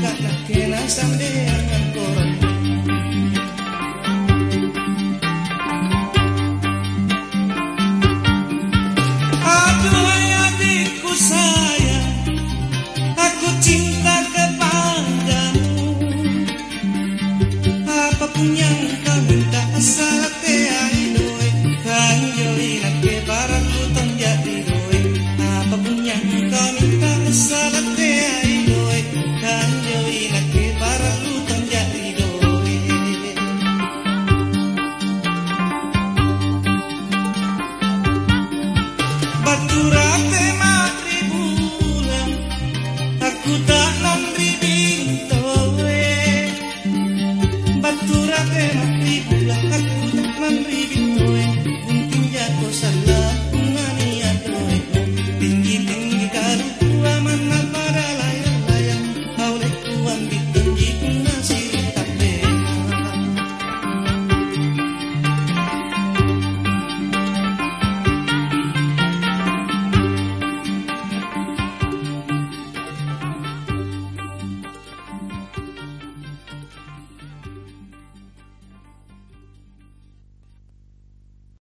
caca que la sandía Kaya kaya masipin lang ako, takman ribig ko eh, bunting yato sa.